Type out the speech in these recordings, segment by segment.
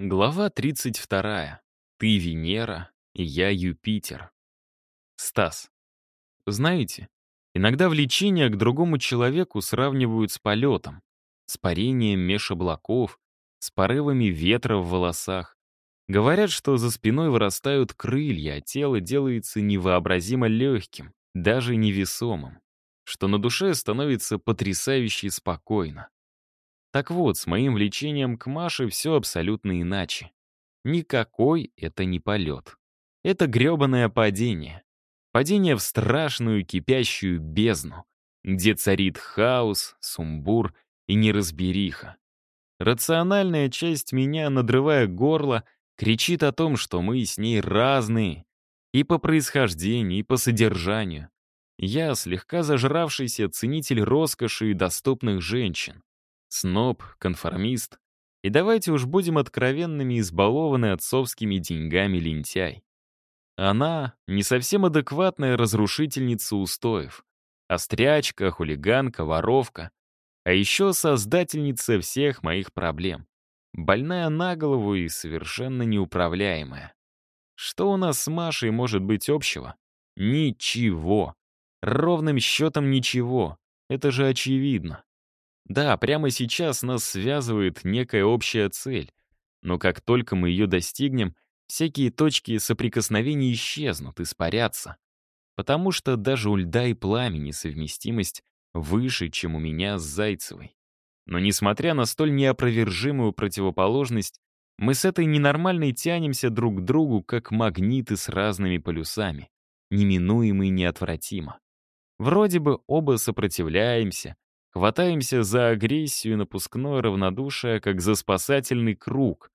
Глава 32. Ты Венера, и я Юпитер. Стас. Знаете, иногда влечение к другому человеку сравнивают с полетом, с парением меж облаков, с порывами ветра в волосах. Говорят, что за спиной вырастают крылья, а тело делается невообразимо легким, даже невесомым, что на душе становится потрясающе спокойно. Так вот, с моим влечением к Маше все абсолютно иначе. Никакой это не полет. Это гребаное падение. Падение в страшную кипящую бездну, где царит хаос, сумбур и неразбериха. Рациональная часть меня, надрывая горло, кричит о том, что мы с ней разные. И по происхождению, и по содержанию. Я слегка зажравшийся ценитель роскоши и доступных женщин сноб, конформист. И давайте уж будем откровенными избалованный отцовскими деньгами лентяй. Она — не совсем адекватная разрушительница устоев. Острячка, хулиганка, воровка. А еще создательница всех моих проблем. Больная на голову и совершенно неуправляемая. Что у нас с Машей может быть общего? Ничего. Ровным счетом ничего. Это же очевидно. Да, прямо сейчас нас связывает некая общая цель, но как только мы ее достигнем, всякие точки соприкосновения исчезнут, испарятся. Потому что даже у льда и пламени совместимость выше, чем у меня с Зайцевой. Но несмотря на столь неопровержимую противоположность, мы с этой ненормальной тянемся друг к другу, как магниты с разными полюсами, неминуемо и неотвратимо. Вроде бы оба сопротивляемся, Хватаемся за агрессию и напускное равнодушие, как за спасательный круг.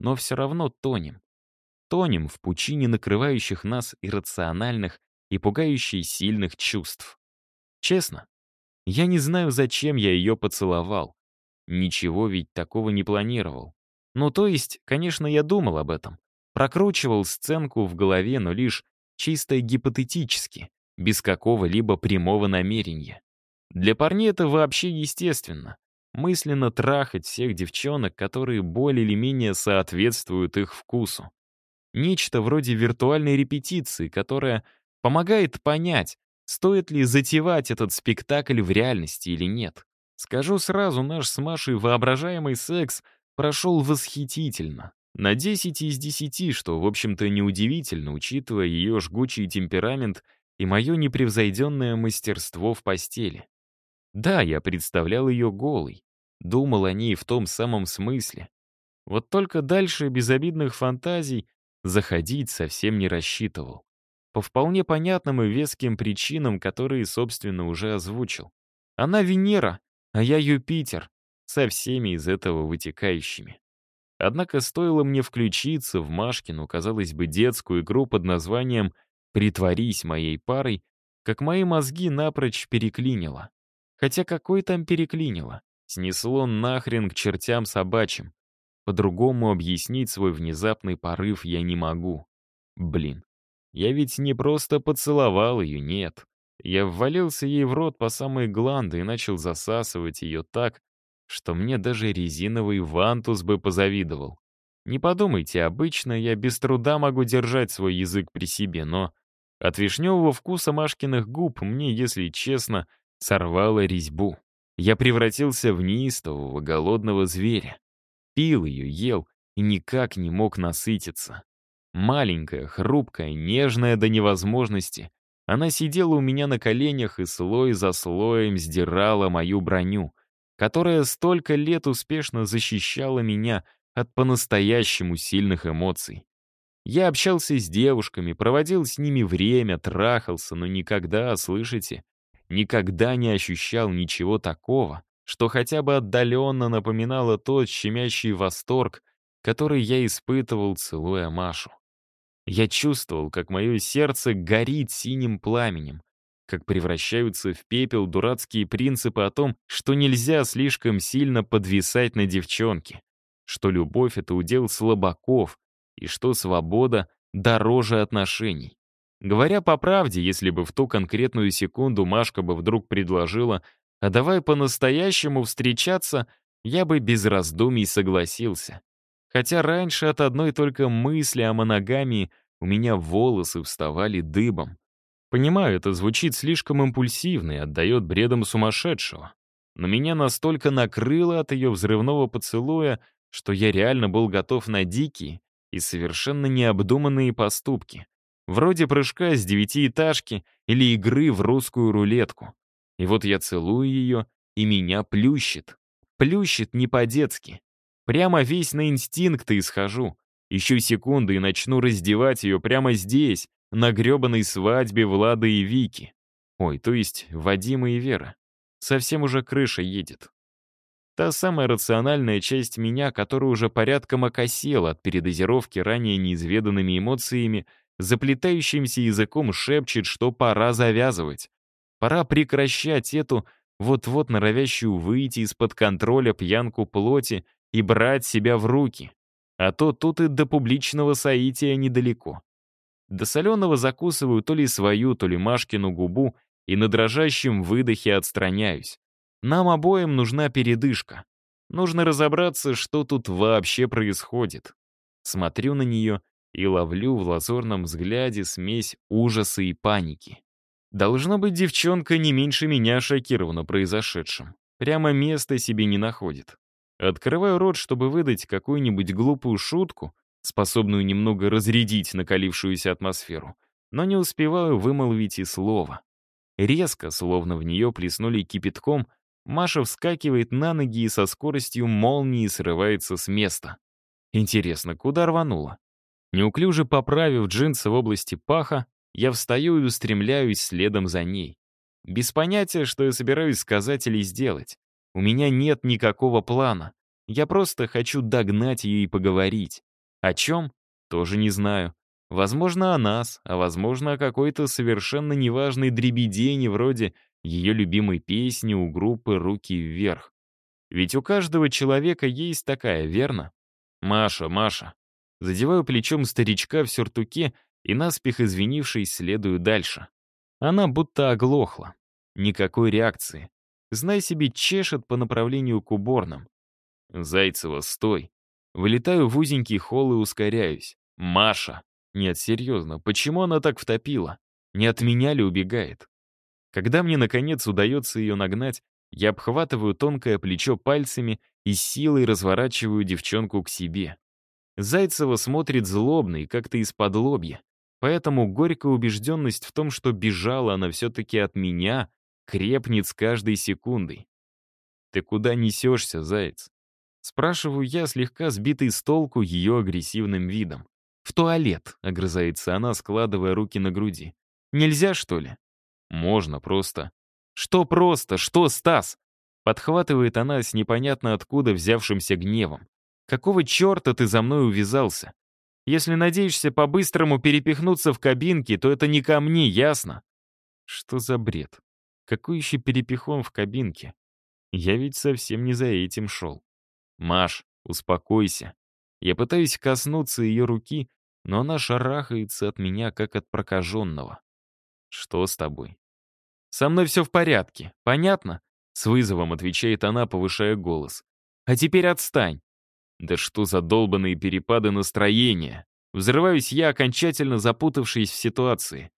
Но все равно тонем. Тонем в пучине накрывающих нас иррациональных и пугающих сильных чувств. Честно, я не знаю, зачем я ее поцеловал. Ничего ведь такого не планировал. Ну, то есть, конечно, я думал об этом. Прокручивал сценку в голове, но лишь чисто гипотетически, без какого-либо прямого намерения. Для парней это вообще естественно. Мысленно трахать всех девчонок, которые более или менее соответствуют их вкусу. Нечто вроде виртуальной репетиции, которая помогает понять, стоит ли затевать этот спектакль в реальности или нет. Скажу сразу, наш с Машей воображаемый секс прошел восхитительно. На 10 из 10, что, в общем-то, неудивительно, учитывая ее жгучий темперамент и мое непревзойденное мастерство в постели. Да, я представлял ее голой, думал о ней в том самом смысле. Вот только дальше безобидных фантазий заходить совсем не рассчитывал. По вполне понятным и веским причинам, которые, собственно, уже озвучил. Она Венера, а я Юпитер, со всеми из этого вытекающими. Однако стоило мне включиться в Машкину, казалось бы, детскую игру под названием «Притворись моей парой», как мои мозги напрочь переклинило. Хотя какой там переклинило. Снесло нахрен к чертям собачьим. По-другому объяснить свой внезапный порыв я не могу. Блин, я ведь не просто поцеловал ее, нет. Я ввалился ей в рот по самые гланды и начал засасывать ее так, что мне даже резиновый вантус бы позавидовал. Не подумайте, обычно я без труда могу держать свой язык при себе, но от вишневого вкуса Машкиных губ мне, если честно, сорвала резьбу. Я превратился в неистового, голодного зверя. Пил ее, ел и никак не мог насытиться. Маленькая, хрупкая, нежная до невозможности, она сидела у меня на коленях и слой за слоем сдирала мою броню, которая столько лет успешно защищала меня от по-настоящему сильных эмоций. Я общался с девушками, проводил с ними время, трахался, но никогда, слышите, никогда не ощущал ничего такого, что хотя бы отдаленно напоминало тот щемящий восторг, который я испытывал, целуя Машу. Я чувствовал, как мое сердце горит синим пламенем, как превращаются в пепел дурацкие принципы о том, что нельзя слишком сильно подвисать на девчонке, что любовь — это удел слабаков, и что свобода дороже отношений. Говоря по правде, если бы в ту конкретную секунду Машка бы вдруг предложила «А давай по-настоящему встречаться», я бы без раздумий согласился. Хотя раньше от одной только мысли о моногамии у меня волосы вставали дыбом. Понимаю, это звучит слишком импульсивно и отдает бредом сумасшедшего. Но меня настолько накрыло от ее взрывного поцелуя, что я реально был готов на дикие и совершенно необдуманные поступки. Вроде прыжка с девятиэтажки или игры в русскую рулетку. И вот я целую ее, и меня плющит. Плющит не по-детски. Прямо весь на инстинкты исхожу. Еще секунду и начну раздевать ее прямо здесь, на гребаной свадьбе Влада и Вики. Ой, то есть Вадима и Вера. Совсем уже крыша едет. Та самая рациональная часть меня, которая уже порядком окосела от передозировки ранее неизведанными эмоциями, заплетающимся языком шепчет, что пора завязывать. Пора прекращать эту, вот-вот норовящую выйти из-под контроля пьянку плоти и брать себя в руки. А то тут и до публичного соития недалеко. До соленого закусываю то ли свою, то ли Машкину губу и на дрожащем выдохе отстраняюсь. Нам обоим нужна передышка. Нужно разобраться, что тут вообще происходит. Смотрю на нее и ловлю в лазурном взгляде смесь ужаса и паники. Должно быть, девчонка не меньше меня шокирована произошедшим. Прямо места себе не находит. Открываю рот, чтобы выдать какую-нибудь глупую шутку, способную немного разрядить накалившуюся атмосферу, но не успеваю вымолвить и слова. Резко, словно в нее плеснули кипятком, Маша вскакивает на ноги и со скоростью молнии срывается с места. Интересно, куда рванула? Неуклюже поправив джинсы в области паха, я встаю и устремляюсь следом за ней. Без понятия, что я собираюсь сказать или сделать. У меня нет никакого плана. Я просто хочу догнать ее и поговорить. О чем? Тоже не знаю. Возможно, о нас, а возможно, о какой-то совершенно неважной дребедени вроде ее любимой песни у группы «Руки вверх». Ведь у каждого человека есть такая, верно? Маша, Маша. Задеваю плечом старичка в сюртуке и, наспех извинившись, следую дальше. Она будто оглохла. Никакой реакции. Знай себе, чешет по направлению к уборным. Зайцева, стой. Вылетаю в узенький холл и ускоряюсь. Маша. Нет, серьезно, почему она так втопила? Не от меня ли убегает? Когда мне, наконец, удается ее нагнать, я обхватываю тонкое плечо пальцами и силой разворачиваю девчонку к себе. Зайцева смотрит злобно и как-то из-под лобья. Поэтому горькая убежденность в том, что бежала она все-таки от меня, крепнет с каждой секундой. «Ты куда несешься, заяц?» Спрашиваю я, слегка сбитый с толку ее агрессивным видом. «В туалет», — огрызается она, складывая руки на груди. «Нельзя, что ли?» «Можно, просто». «Что просто? Что, Стас?» Подхватывает она с непонятно откуда взявшимся гневом. «Какого черта ты за мной увязался? Если надеешься по-быстрому перепихнуться в кабинке, то это не ко мне, ясно?» Что за бред? Какой еще перепихон в кабинке? Я ведь совсем не за этим шел. Маш, успокойся. Я пытаюсь коснуться ее руки, но она шарахается от меня, как от прокаженного. Что с тобой? Со мной все в порядке, понятно? С вызовом отвечает она, повышая голос. А теперь отстань. Да что за долбанные перепады настроения? Взрываюсь я, окончательно запутавшись в ситуации.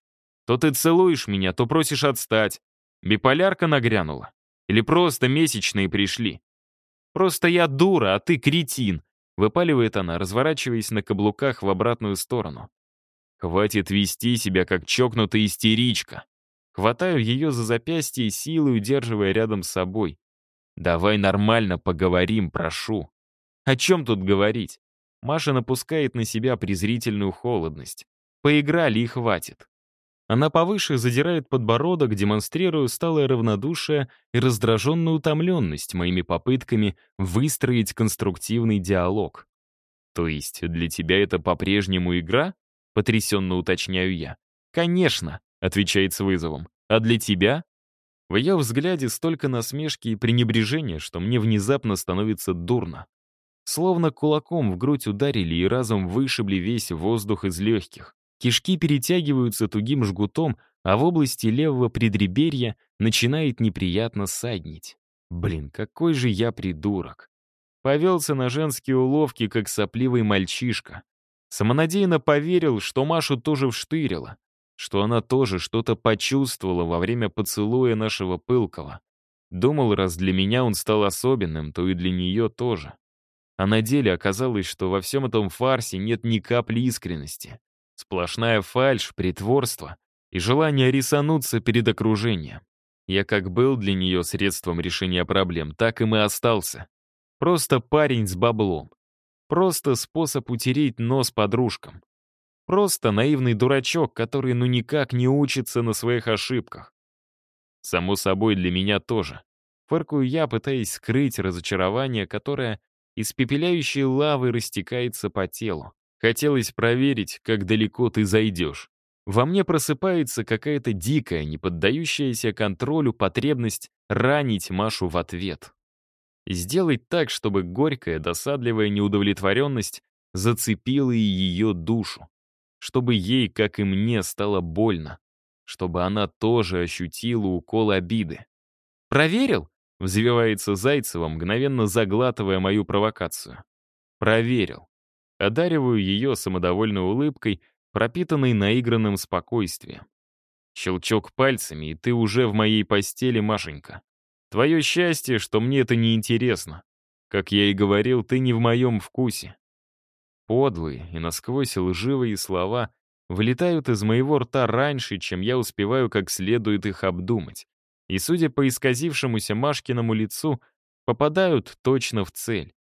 То ты целуешь меня, то просишь отстать. Биполярка нагрянула? Или просто месячные пришли? Просто я дура, а ты кретин, выпаливает она, разворачиваясь на каблуках в обратную сторону. Хватит вести себя, как чокнутая истеричка. Хватаю ее за запястье, силой удерживая рядом с собой. Давай нормально поговорим, прошу. О чем тут говорить? Маша напускает на себя презрительную холодность. Поиграли и хватит. Она повыше задирает подбородок, демонстрируя сталое равнодушие и раздраженную утомленность моими попытками выстроить конструктивный диалог. «То есть для тебя это по-прежнему игра?» — потрясенно уточняю я. «Конечно», — отвечает с вызовом. «А для тебя?» В ее взгляде столько насмешки и пренебрежения, что мне внезапно становится дурно. Словно кулаком в грудь ударили и разом вышибли весь воздух из легких. Кишки перетягиваются тугим жгутом, а в области левого предреберья начинает неприятно саднить. Блин, какой же я придурок. Повелся на женские уловки, как сопливый мальчишка. Самонадеянно поверил, что Машу тоже вштырило, что она тоже что-то почувствовала во время поцелуя нашего пылкого. Думал, раз для меня он стал особенным, то и для нее тоже. А на деле оказалось, что во всем этом фарсе нет ни капли искренности. Сплошная фальшь, притворство и желание рисануться перед окружением. Я как был для нее средством решения проблем, так им и остался. Просто парень с баблом. Просто способ утереть нос подружкам. Просто наивный дурачок, который ну никак не учится на своих ошибках. Само собой, для меня тоже. Фыркую я, пытаясь скрыть разочарование, которое испепеляющей лавой растекается по телу. Хотелось проверить, как далеко ты зайдешь. Во мне просыпается какая-то дикая, не поддающаяся контролю потребность ранить Машу в ответ. Сделать так, чтобы горькая, досадливая неудовлетворенность зацепила и ее душу. Чтобы ей, как и мне, стало больно. Чтобы она тоже ощутила укол обиды. «Проверил?» — взвивается Зайцева, мгновенно заглатывая мою провокацию. «Проверил». Одариваю ее самодовольной улыбкой, пропитанной наигранным спокойствием. Щелчок пальцами, и ты уже в моей постели, Машенька. Твое счастье, что мне это не интересно. Как я и говорил, ты не в моем вкусе. Подлые и насквозь лживые слова вылетают из моего рта раньше, чем я успеваю как следует их обдумать. И, судя по исказившемуся Машкиному лицу, попадают точно в цель.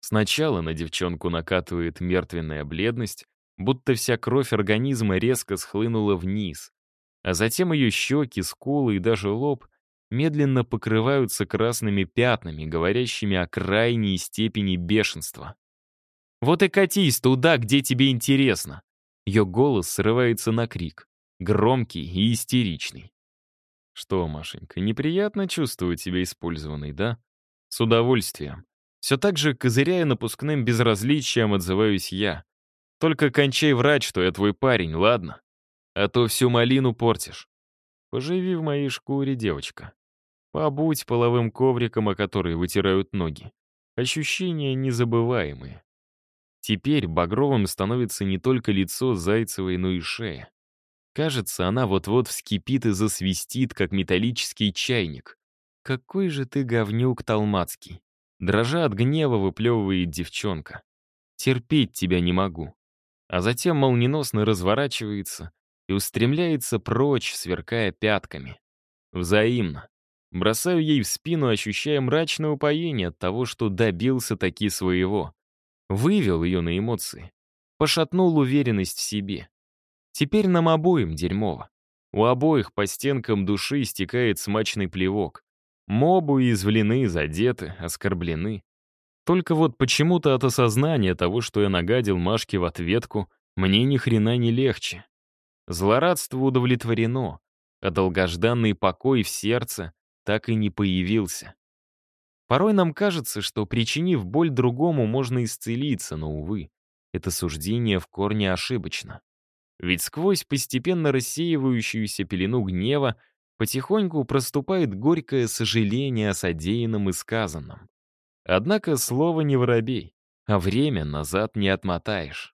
Сначала на девчонку накатывает мертвенная бледность, будто вся кровь организма резко схлынула вниз, а затем ее щеки, скулы и даже лоб медленно покрываются красными пятнами, говорящими о крайней степени бешенства. «Вот и катись туда, где тебе интересно!» Ее голос срывается на крик, громкий и истеричный. «Что, Машенька, неприятно чувствовать себя использованной, да?» «С удовольствием. Все так же, козыряя напускным безразличием, отзываюсь я. Только кончай врать, что я твой парень, ладно? А то всю малину портишь. Поживи в моей шкуре, девочка. Побудь половым ковриком, о который вытирают ноги. Ощущения незабываемые. Теперь багровым становится не только лицо Зайцевой, но и шея. Кажется, она вот-вот вскипит и засвистит, как металлический чайник. Какой же ты говнюк талмацкий. Дрожа от гнева выплевывает девчонка. Терпеть тебя не могу. А затем молниеносно разворачивается и устремляется прочь, сверкая пятками. Взаимно. Бросаю ей в спину, ощущая мрачное упоение от того, что добился таки своего. Вывел ее на эмоции. Пошатнул уверенность в себе. Теперь нам обоим дерьмово. У обоих по стенкам души стекает смачный плевок. Мобу извлены, задеты, оскорблены. Только вот почему-то от осознания того, что я нагадил Машке в ответку, мне ни хрена не легче. Злорадство удовлетворено, а долгожданный покой в сердце так и не появился. Порой нам кажется, что, причинив боль другому, можно исцелиться, но, увы, это суждение в корне ошибочно. Ведь сквозь постепенно рассеивающуюся пелену гнева потихоньку проступает горькое сожаление о содеянном и сказанном. Однако слово не воробей, а время назад не отмотаешь.